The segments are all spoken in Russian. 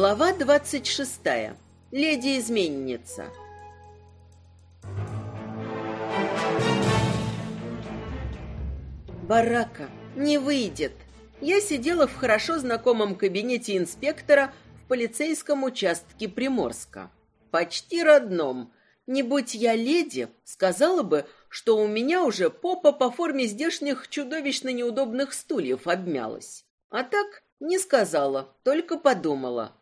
Глава 26. Леди-изменница. Барака. Не выйдет. Я сидела в хорошо знакомом кабинете инспектора в полицейском участке Приморска. Почти родном. Не будь я леди, сказала бы, что у меня уже попа по форме здешних чудовищно неудобных стульев обмялась. А так не сказала, только подумала.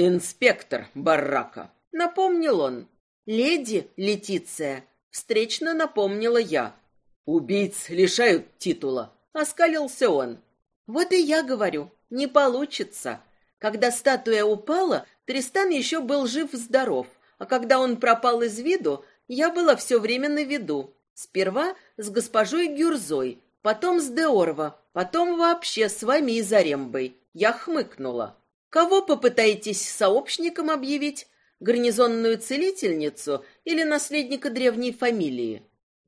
«Инспектор Баррака, — напомнил он. «Леди Летиция», — встречно напомнила я. «Убийц лишают титула», — оскалился он. «Вот и я говорю, не получится. Когда статуя упала, Тристан еще был жив-здоров, а когда он пропал из виду, я была все время на виду. Сперва с госпожой Гюрзой, потом с Деорва, потом вообще с вами и Зарембой. Я хмыкнула. Кого попытаетесь сообщником объявить? Гарнизонную целительницу или наследника древней фамилии?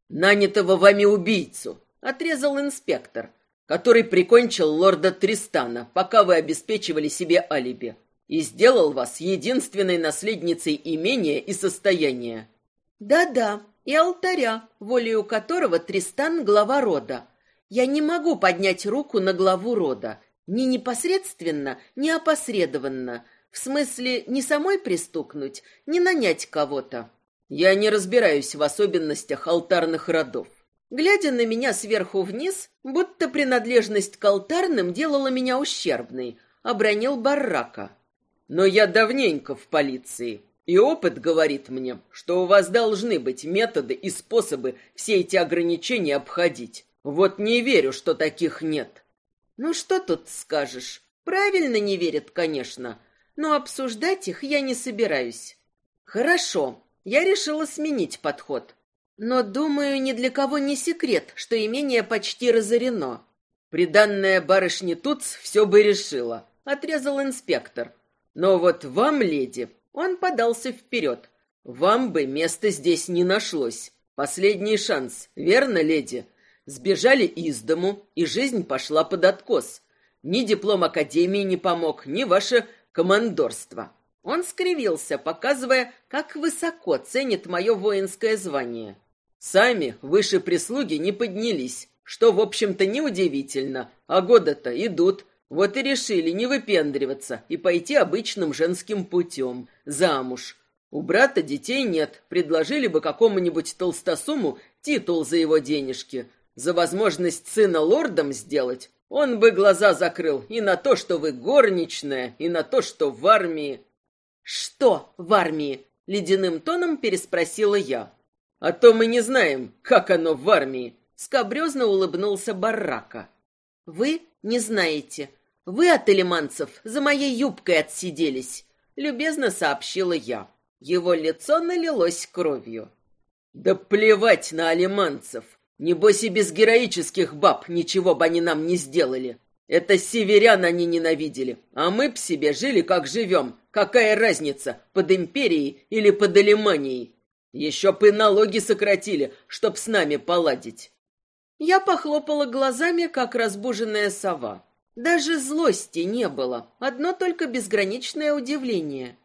Нанятого вами убийцу, отрезал инспектор, который прикончил лорда Тристана, пока вы обеспечивали себе алиби, и сделал вас единственной наследницей имения и состояния. Да-да, и алтаря, волею которого Тристан глава рода. Я не могу поднять руку на главу рода, не непосредственно, не опосредованно. В смысле, не самой пристукнуть, не нанять кого-то. Я не разбираюсь в особенностях алтарных родов. Глядя на меня сверху вниз, будто принадлежность к алтарным делала меня ущербной, обронил Баррака. Но я давненько в полиции, и опыт говорит мне, что у вас должны быть методы и способы все эти ограничения обходить. Вот не верю, что таких нет. Ну что тут скажешь? Правильно не верят, конечно, но обсуждать их я не собираюсь. Хорошо, я решила сменить подход. Но, думаю, ни для кого не секрет, что имение почти разорено. Приданная барышни Туц все бы решила, отрезал инспектор. Но вот вам, леди, он подался вперед. Вам бы места здесь не нашлось. Последний шанс, верно, леди? — Сбежали из дому, и жизнь пошла под откос. Ни диплом академии не помог, ни ваше командорство. Он скривился, показывая, как высоко ценит мое воинское звание. Сами выше прислуги не поднялись, что, в общем-то, неудивительно, а года-то идут. Вот и решили не выпендриваться и пойти обычным женским путем, замуж. У брата детей нет, предложили бы какому-нибудь толстосуму титул за его денежки, за возможность сына лордом сделать он бы глаза закрыл и на то, что вы горничная, и на то, что в армии. Что в армии? ледяным тоном переспросила я. А то мы не знаем, как оно в армии, Скабрезно улыбнулся Баррака. Вы не знаете. Вы от элеманцев за моей юбкой отсиделись, любезно сообщила я. Его лицо налилось кровью. Да плевать на алиманцев. Небось и без героических баб ничего бы они нам не сделали. Это северян они ненавидели, а мы б себе жили, как живем. Какая разница, под империей или под Алиманией? Еще бы налоги сократили, чтоб с нами поладить. Я похлопала глазами, как разбуженная сова. Даже злости не было, одно только безграничное удивление.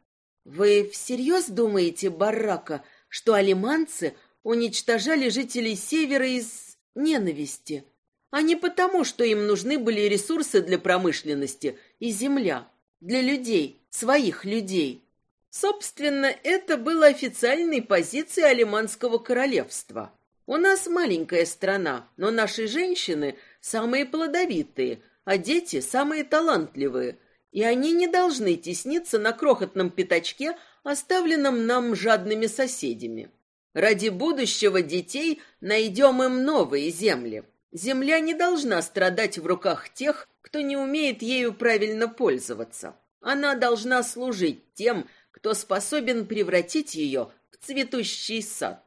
Вы всерьез думаете, Барака, что алиманцы уничтожали жителей Севера из ненависти, а не потому, что им нужны были ресурсы для промышленности и земля, для людей, своих людей. Собственно, это было официальной позицией Алиманского королевства. У нас маленькая страна, но наши женщины самые плодовитые, а дети самые талантливые, и они не должны тесниться на крохотном пятачке, оставленном нам жадными соседями. Ради будущего детей найдем им новые земли. Земля не должна страдать в руках тех, кто не умеет ею правильно пользоваться. Она должна служить тем, кто способен превратить ее в цветущий сад.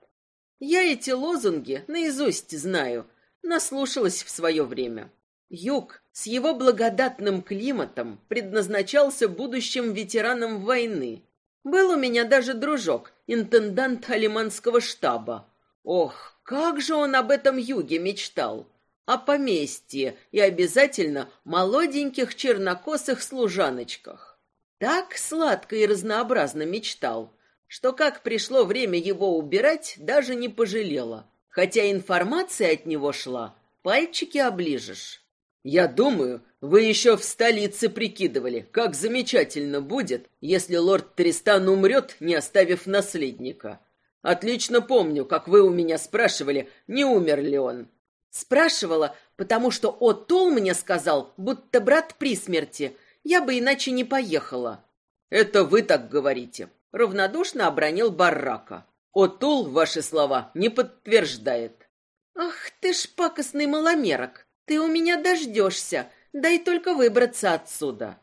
Я эти лозунги наизусть знаю, наслушалась в свое время. Юг с его благодатным климатом предназначался будущим ветеранам войны. Был у меня даже дружок, интендант Алиманского штаба. Ох, как же он об этом юге мечтал! О поместье и обязательно молоденьких чернокосых служаночках. Так сладко и разнообразно мечтал, что как пришло время его убирать, даже не пожалела. Хотя информация от него шла, пальчики оближешь. Я думаю, вы еще в столице прикидывали, как замечательно будет, если лорд Тристан умрет, не оставив наследника. Отлично помню, как вы у меня спрашивали, не умер ли он. Спрашивала, потому что Отул мне сказал, будто брат при смерти. Я бы иначе не поехала. Это вы так говорите. Равнодушно обронил Баррака. Отул, ваши слова, не подтверждает. Ах ты ж пакостный маломерок! Ты у меня дождешься, дай только выбраться отсюда.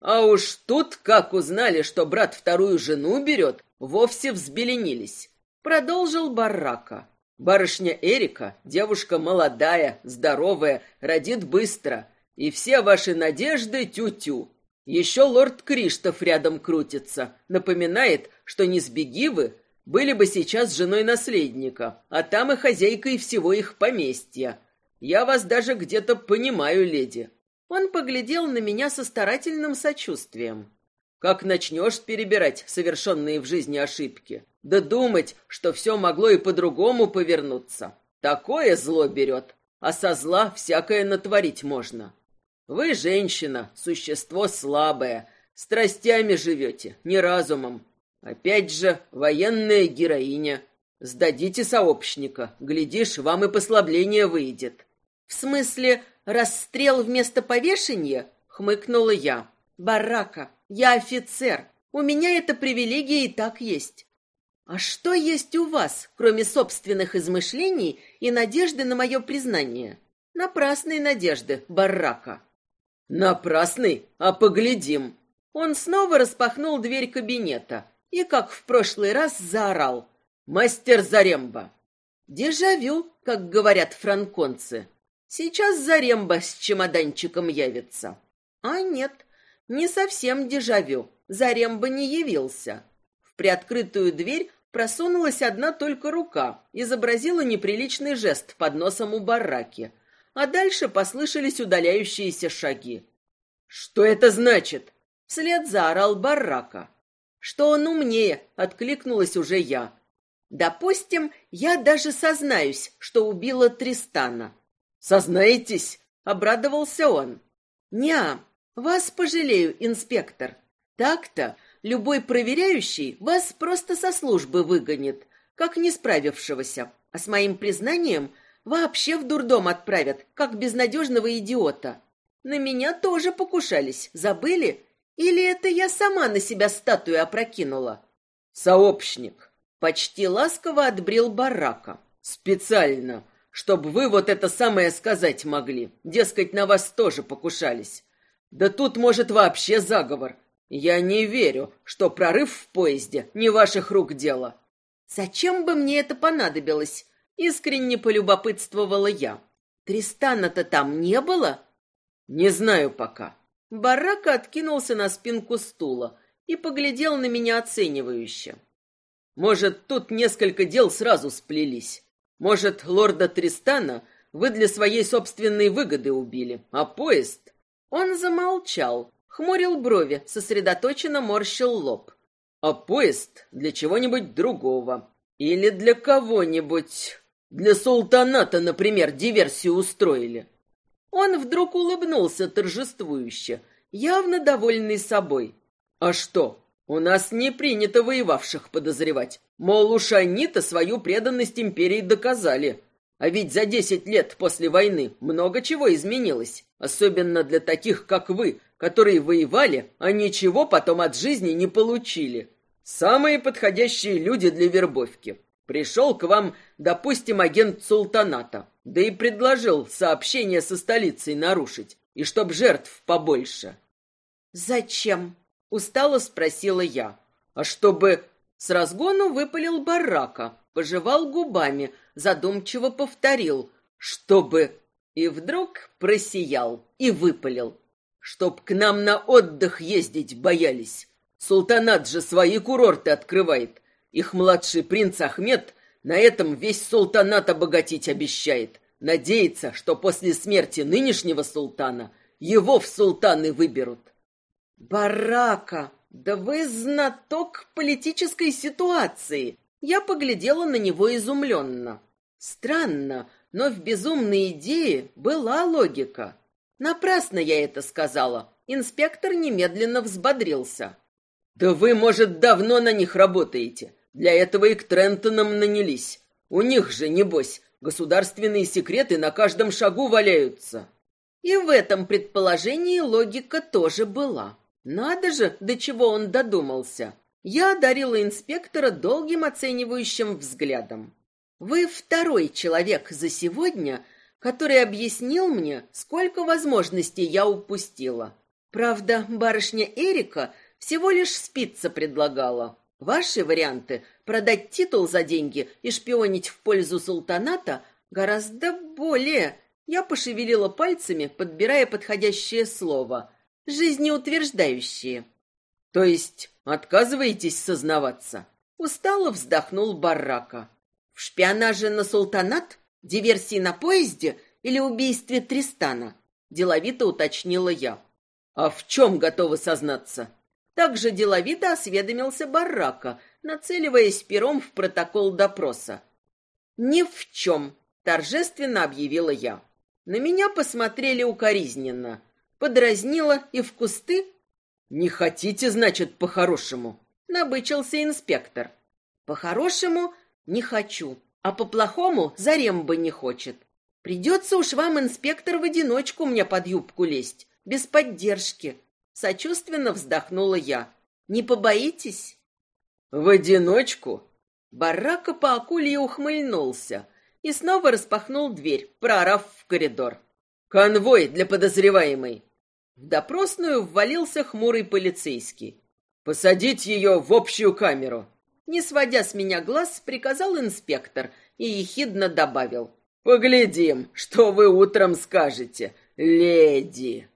А уж тут, как узнали, что брат вторую жену берет, вовсе взбеленились. Продолжил баррака. Барышня Эрика, девушка молодая, здоровая, родит быстро. И все ваши надежды тю-тю. Еще лорд Криштоф рядом крутится. Напоминает, что не сбеги вы, были бы сейчас женой наследника, а там и хозяйкой всего их поместья. Я вас даже где-то понимаю, леди. Он поглядел на меня со старательным сочувствием. Как начнешь перебирать совершенные в жизни ошибки, да думать, что все могло и по-другому повернуться. Такое зло берет, а со зла всякое натворить можно. Вы, женщина, существо слабое, страстями живете, не разумом. Опять же, военная героиня. Сдадите сообщника, глядишь, вам и послабление выйдет. «В смысле, расстрел вместо повешения?» — хмыкнула я. «Барака, я офицер. У меня это привилегия и так есть». «А что есть у вас, кроме собственных измышлений и надежды на мое признание?» «Напрасные надежды, барака». «Напрасный? А поглядим!» Он снова распахнул дверь кабинета и, как в прошлый раз, заорал. «Мастер Заремба!» Дежавю, как говорят франконцы. Сейчас Заремба с чемоданчиком явится. А нет, не совсем дежавю. Заремба не явился. В приоткрытую дверь просунулась одна только рука, изобразила неприличный жест под носом у бараки, а дальше послышались удаляющиеся шаги. «Что это значит?» — вслед заорал барака. «Что он умнее?» — откликнулась уже я. «Допустим, я даже сознаюсь, что убила Тристана». Сознаетесь, обрадовался он. Ня, вас пожалею, инспектор. Так-то любой проверяющий вас просто со службы выгонит, как не справившегося. А с моим признанием вообще в дурдом отправят, как безнадежного идиота. На меня тоже покушались, забыли? Или это я сама на себя статую опрокинула? Сообщник почти ласково отбрил барака. Специально чтобы вы вот это самое сказать могли. Дескать, на вас тоже покушались. Да тут, может, вообще заговор. Я не верю, что прорыв в поезде не ваших рук дело. Зачем бы мне это понадобилось? Искренне полюбопытствовала я. Тристана-то там не было? Не знаю пока. Барака откинулся на спинку стула и поглядел на меня оценивающе. Может, тут несколько дел сразу сплелись. Может, лорда Тристана вы для своей собственной выгоды убили, а поезд...» Он замолчал, хмурил брови, сосредоточенно морщил лоб. «А поезд для чего-нибудь другого. Или для кого-нибудь. Для султаната, например, диверсию устроили». Он вдруг улыбнулся торжествующе, явно довольный собой. «А что, у нас не принято воевавших подозревать. Мол, уж они-то свою преданность империи доказали. А ведь за десять лет после войны много чего изменилось, особенно для таких, как вы, которые воевали, а ничего потом от жизни не получили. Самые подходящие люди для вербовки. Пришел к вам, допустим, агент султаната, да и предложил сообщение со столицей нарушить, и чтоб жертв побольше. «Зачем?» — устало спросила я. «А чтобы с разгону выпалил барака, пожевал губами, задумчиво повторил «чтобы» и вдруг просиял и выпалил. «Чтоб к нам на отдых ездить боялись. Султанат же свои курорты открывает. Их младший принц Ахмед на этом весь султанат обогатить обещает. Надеется, что после смерти нынешнего султана его в султаны выберут». «Барака!» Да вы знаток политической ситуации. Я поглядела на него изумленно. Странно, но в безумной идее была логика. Напрасно я это сказала. Инспектор немедленно взбодрился. Да вы, может, давно на них работаете. Для этого и к Трентонам нанялись. У них же, небось, государственные секреты на каждом шагу валяются. И в этом предположении логика тоже была. Надо же, до чего он додумался. Я одарила инспектора долгим оценивающим взглядом. Вы второй человек за сегодня, который объяснил мне, сколько возможностей я упустила. Правда, барышня Эрика всего лишь спица предлагала. Ваши варианты продать титул за деньги и шпионить в пользу султаната гораздо более. Я пошевелила пальцами, подбирая подходящее слово жизнеутверждающие. То есть отказываетесь сознаваться? Устало вздохнул Баррака. В шпионаже на султанат? Диверсии на поезде или убийстве Тристана? Деловито уточнила я. А в чем готовы сознаться? Также деловито осведомился Баррака, нацеливаясь пером в протокол допроса. «Ни в чем», — торжественно объявила я. На меня посмотрели укоризненно подразнила и в кусты. «Не хотите, значит, по-хорошему?» — набычился инспектор. «По-хорошему не хочу, а по-плохому зарем бы не хочет. Придется уж вам, инспектор, в одиночку мне под юбку лезть, без поддержки». Сочувственно вздохнула я. «Не побоитесь?» «В одиночку?» Барака по акулье ухмыльнулся и снова распахнул дверь, прорав в коридор. «Конвой для подозреваемой!» В допросную ввалился хмурый полицейский. «Посадить ее в общую камеру!» Не сводя с меня глаз, приказал инспектор и ехидно добавил. «Поглядим, что вы утром скажете, леди!»